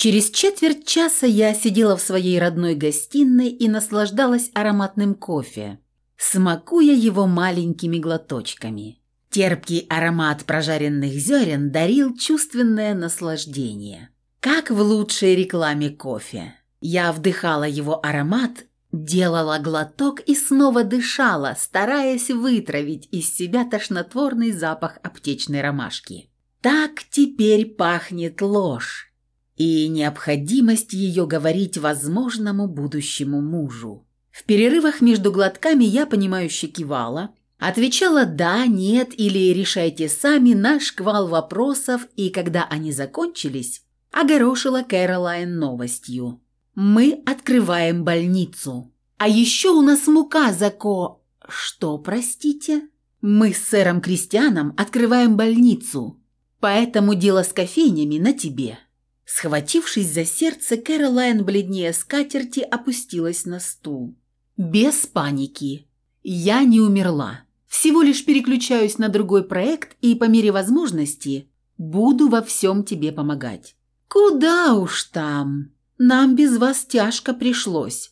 Через четверть часа я сидела в своей родной гостиной и наслаждалась ароматным кофе, смакуя его маленькими глоточками. Терпкий аромат прожаренных зерен дарил чувственное наслаждение. Как в лучшей рекламе кофе. Я вдыхала его аромат, делала глоток и снова дышала, стараясь вытравить из себя тошнотворный запах аптечной ромашки. Так теперь пахнет ложь и необходимость ее говорить возможному будущему мужу. В перерывах между глотками я, понимающе кивала, отвечала «да», «нет» или «решайте сами» на шквал вопросов, и когда они закончились, огорошила Кэролайн новостью. «Мы открываем больницу. А еще у нас мука зако...» «Что, простите?» «Мы с сэром Кристианом открываем больницу, поэтому дело с кофейнями на тебе». Схватившись за сердце, Кэролайн бледнее скатерти опустилась на стул. «Без паники. Я не умерла. Всего лишь переключаюсь на другой проект и по мере возможности буду во всем тебе помогать». «Куда уж там? Нам без вас тяжко пришлось.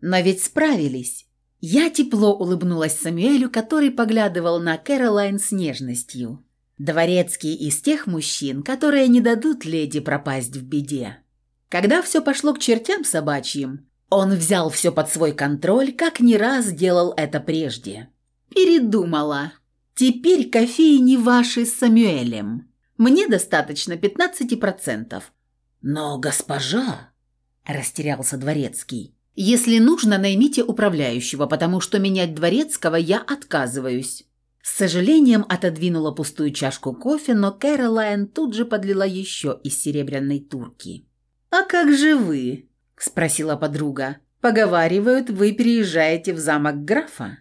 Но ведь справились». Я тепло улыбнулась Самюэлю, который поглядывал на Кэролайн с нежностью. Дворецкий из тех мужчин, которые не дадут леди пропасть в беде. Когда все пошло к чертям собачьим, он взял все под свой контроль, как не раз делал это прежде. Передумала. Теперь кофейни ваши с Самюэлем. Мне достаточно 15%. Но госпожа, растерялся дворецкий. Если нужно, наймите управляющего, потому что менять дворецкого я отказываюсь. С сожалением отодвинула пустую чашку кофе, но Кэролайн тут же подлила еще из серебряной турки. «А как же вы?» – спросила подруга. «Поговаривают, вы переезжаете в замок графа?»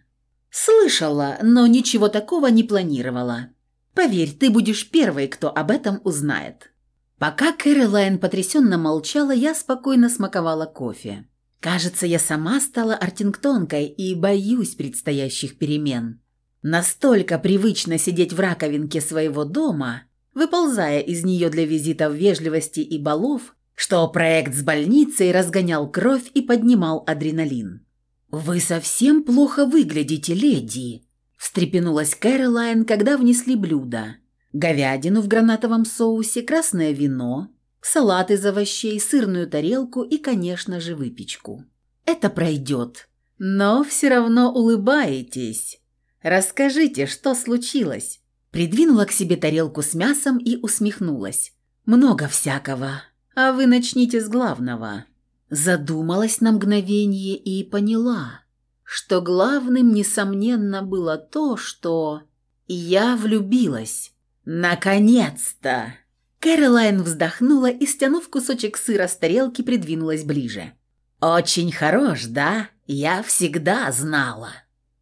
«Слышала, но ничего такого не планировала. Поверь, ты будешь первой, кто об этом узнает». Пока Кэролайн потрясенно молчала, я спокойно смаковала кофе. Кажется, я сама стала артингтонкой и боюсь предстоящих перемен. Настолько привычно сидеть в раковинке своего дома, выползая из нее для визитов вежливости и балов, что проект с больницей разгонял кровь и поднимал адреналин. «Вы совсем плохо выглядите, леди», – встрепенулась Кэролайн, когда внесли блюдо. Говядину в гранатовом соусе, красное вино, салат из овощей, сырную тарелку и, конечно же, выпечку. «Это пройдет. Но все равно улыбаетесь». «Расскажите, что случилось?» Придвинула к себе тарелку с мясом и усмехнулась. «Много всякого. А вы начните с главного». Задумалась на мгновение и поняла, что главным, несомненно, было то, что я влюбилась. «Наконец-то!» Кэролайн вздохнула и, стянув кусочек сыра с тарелки, придвинулась ближе. «Очень хорош, да? Я всегда знала».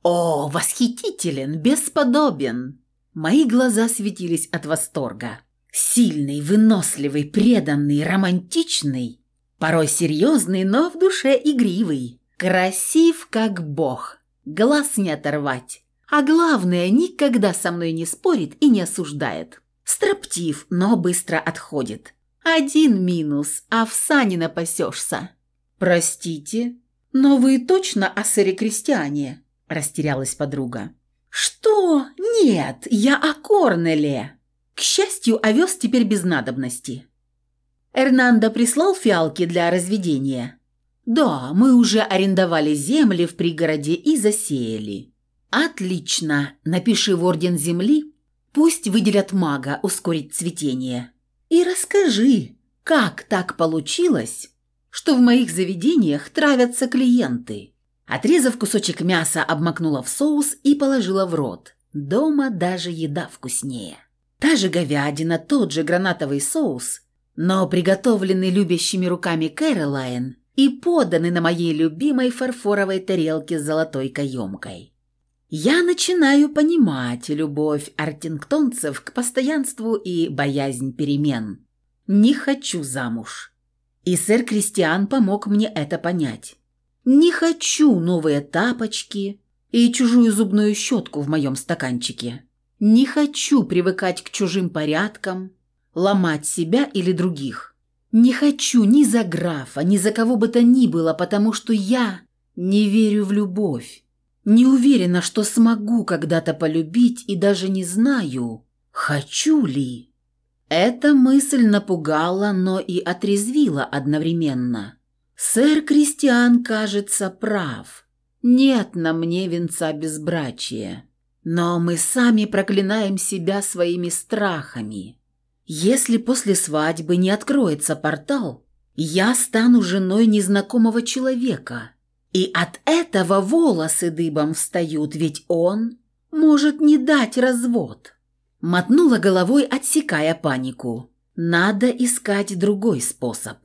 «О, восхитителен, бесподобен!» Мои глаза светились от восторга. Сильный, выносливый, преданный, романтичный, порой серьезный, но в душе игривый. Красив, как бог. Глаз не оторвать. А главное, никогда со мной не спорит и не осуждает. Строптив, но быстро отходит. Один минус, а в сани напасешься. «Простите, но вы точно о сэре Крестьяне?» – растерялась подруга. «Что? Нет, я о Корнеле!» К счастью, овес теперь без надобности. Эрнандо прислал фиалки для разведения. «Да, мы уже арендовали земли в пригороде и засеяли». «Отлично! Напиши в Орден Земли, пусть выделят мага ускорить цветение. И расскажи, как так получилось, что в моих заведениях травятся клиенты?» Отрезав кусочек мяса, обмакнула в соус и положила в рот. Дома даже еда вкуснее. Та же говядина, тот же гранатовый соус, но приготовленный любящими руками Кэролайн и поданный на моей любимой фарфоровой тарелке с золотой каемкой. Я начинаю понимать любовь артингтонцев к постоянству и боязнь перемен. Не хочу замуж. И сэр Кристиан помог мне это понять. Не хочу новые тапочки и чужую зубную щетку в моем стаканчике. Не хочу привыкать к чужим порядкам, ломать себя или других. Не хочу ни за графа, ни за кого бы то ни было, потому что я не верю в любовь. Не уверена, что смогу когда-то полюбить и даже не знаю, хочу ли. Эта мысль напугала, но и отрезвила одновременно. Сэр Кристиан, кажется, прав. Нет на мне венца безбрачия. Но мы сами проклинаем себя своими страхами. Если после свадьбы не откроется портал, я стану женой незнакомого человека – и от этого волосы дыбом встают, ведь он может не дать развод. Мотнула головой, отсекая панику. Надо искать другой способ.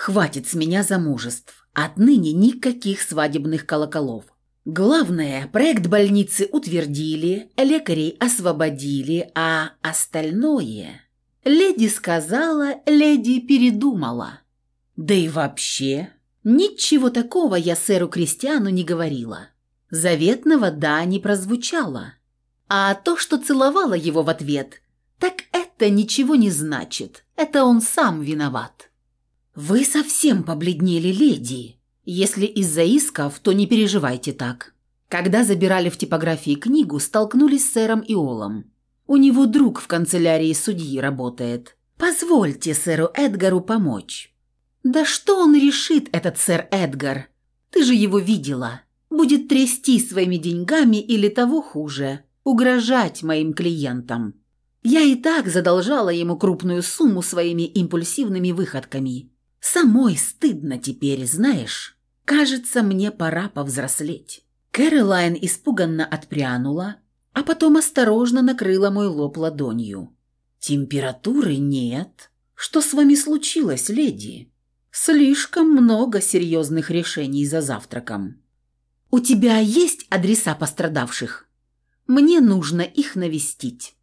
Хватит с меня замужеств. Отныне никаких свадебных колоколов. Главное, проект больницы утвердили, лекарей освободили, а остальное... Леди сказала, леди передумала. Да и вообще, Ничего такого я сэру Кристиану не говорила. Заветного «да» не прозвучало. А то, что целовала его в ответ, так это ничего не значит. Это он сам виноват. «Вы совсем побледнели, леди. Если из-за исков, то не переживайте так. Когда забирали в типографии книгу, столкнулись с сэром Иолом. У него друг в канцелярии судьи работает. Позвольте сэру Эдгару помочь». «Да что он решит, этот сэр Эдгар? Ты же его видела. Будет трясти своими деньгами или того хуже, угрожать моим клиентам. Я и так задолжала ему крупную сумму своими импульсивными выходками. Самой стыдно теперь, знаешь. Кажется, мне пора повзрослеть». Кэролайн испуганно отпрянула, а потом осторожно накрыла мой лоб ладонью. «Температуры нет. Что с вами случилось, леди?» Слишком много серьезных решений за завтраком. У тебя есть адреса пострадавших? Мне нужно их навестить.